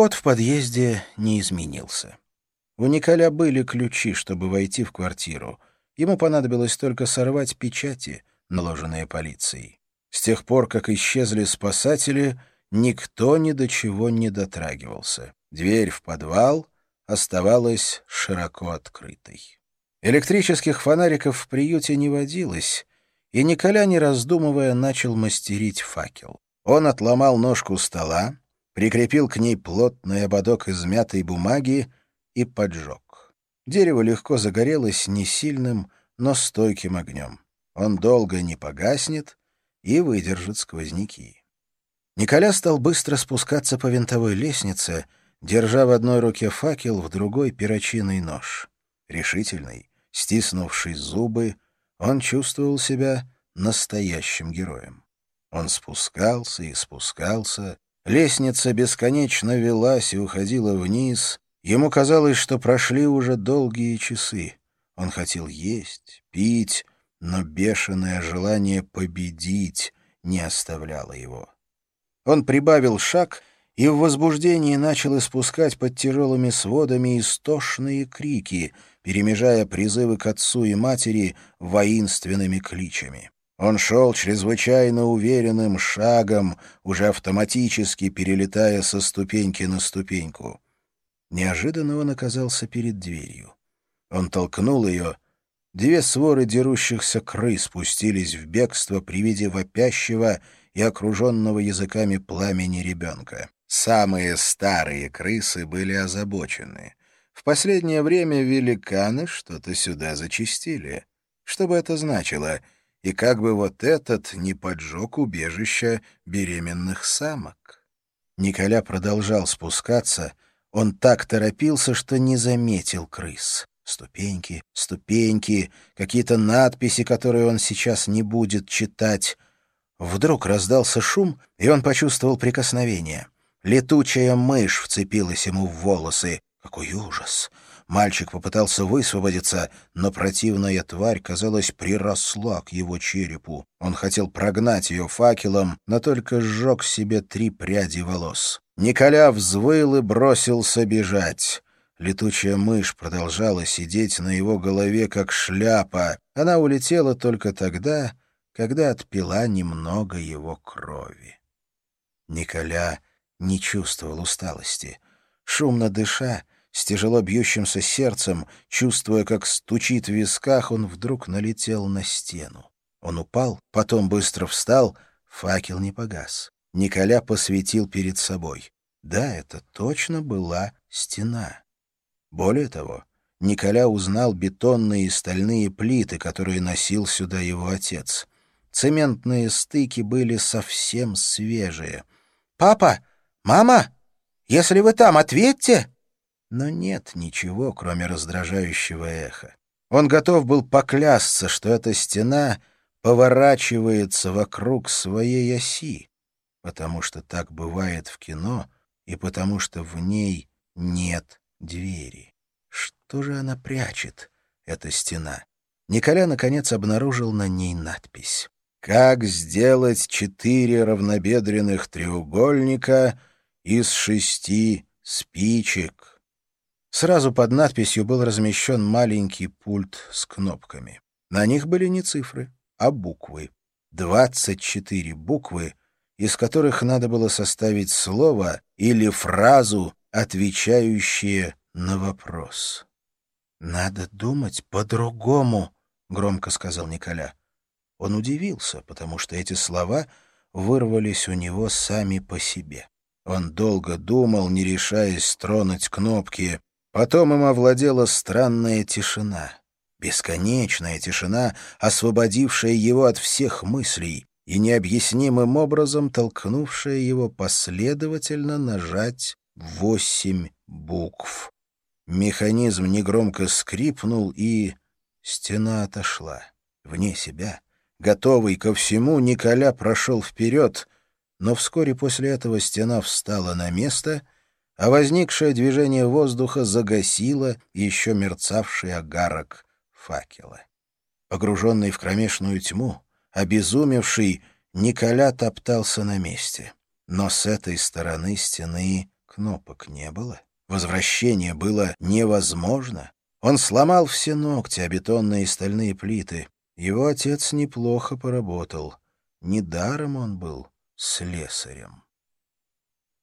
Код в подъезде не изменился. У Николя были ключи, чтобы войти в квартиру. Ему понадобилось только сорвать печати, наложенные полицией. С тех пор, как исчезли спасатели, никто ни до чего не дотрагивался. Дверь в подвал оставалась широко открытой. Электрических фонариков в приюте не водилось, и Николя, не раздумывая, начал мастерить факел. Он отломал ножку стола, прикрепил к ней плотный ободок из мятой бумаги и поджег. Дерево легко загорелось не сильным, но стойким огнем. Он долго не погаснет и выдержит сквозняки. Николя стал быстро спускаться по винтовой лестнице, держа в одной руке факел, в другой — перочинный нож. Решительный, стиснувший зубы, он чувствовал себя настоящим героем. Он спускался и спускался, лестница бесконечно велась и уходила вниз, ему казалось, что прошли уже долгие часы. Он хотел есть, пить, но бешеное желание победить не оставляло его. Он прибавил шаг и в возбуждении начал испускать под тяжелыми сводами истошные крики, перемежая призывы к отцу и матери воинственными кличами. Он шел чрезвычайно уверенным шагом, уже автоматически перелетая со ступеньки на ступеньку. Неожиданно он оказался перед дверью. Он толкнул ее. Две своры дерущихся крыс спустились в бегство при виде вопящего и окруженного языками пламени ребенка. Самые старые крысы были озабочены. В последнее время великаны что-то сюда зачистили. Что бы это значило — и как бы вот этот не поджег убежища беременных самок. Николя продолжал спускаться, он так торопился, что не заметил крыс. Ступеньки, ступеньки, какие-то надписи, которые он сейчас не будет читать. Вдруг раздался шум, и он почувствовал прикосновение. Летучая мышь вцепилась ему в волосы. Какой ужас! Мальчик попытался высвободиться, но противная тварь, казалось, приросла к его черепу. Он хотел прогнать ее факелом, но только сжег себе три пряди волос. Николя взвыл и бросился бежать. Летучая мышь продолжала сидеть на его голове, как шляпа. Она улетела только тогда, когда отпила немного его крови. Николя не чувствовал усталости. Шумно дыша, с тяжело бьющимся сердцем, чувствуя, как стучит в висках, он вдруг налетел на стену. Он упал, потом быстро встал, факел не погас. Николя посветил перед собой. Да, это точно была стена. Более того, Николя узнал бетонные и стальные плиты, которые носил сюда его отец. Цементные стыки были совсем свежие. «Папа! Мама! Если вы там, ответьте!» Но нет ничего, кроме раздражающего эха. Он готов был поклясться, что эта стена поворачивается вокруг своей оси, потому что так бывает в кино и потому что в ней нет двери. Что же она прячет, эта стена? Николя, наконец, обнаружил на ней надпись. «Как сделать четыре равнобедренных треугольника из шести спичек?» Сразу под надписью был размещен маленький пульт с кнопками. На них были не цифры, а буквы. Двадцать четыре буквы, из которых надо было составить слово или фразу, отвечающие на вопрос. «Надо думать по-другому», — громко сказал Николя. Он удивился, потому что эти слова вырвались у него сами по себе. Он долго думал, не решаясь тронуть кнопки, Потом им овладела странная тишина. Бесконечная тишина, освободившая его от всех мыслей и необъяснимым образом толкнувшая его последовательно нажать восемь букв. Механизм негромко скрипнул, и стена отошла. Вне себя, готовый ко всему, Николя прошел вперед, но вскоре после этого стена встала на место — а возникшее движение воздуха загасило еще мерцавший огарок факела. Погруженный в кромешную тьму, обезумевший, Николя топтался на месте. Но с этой стороны стены Кнопок не было. Возвращение было невозможно. Он сломал все ногти, а бетонные и стальные плиты. Его отец неплохо поработал. Недаром он был слесарем.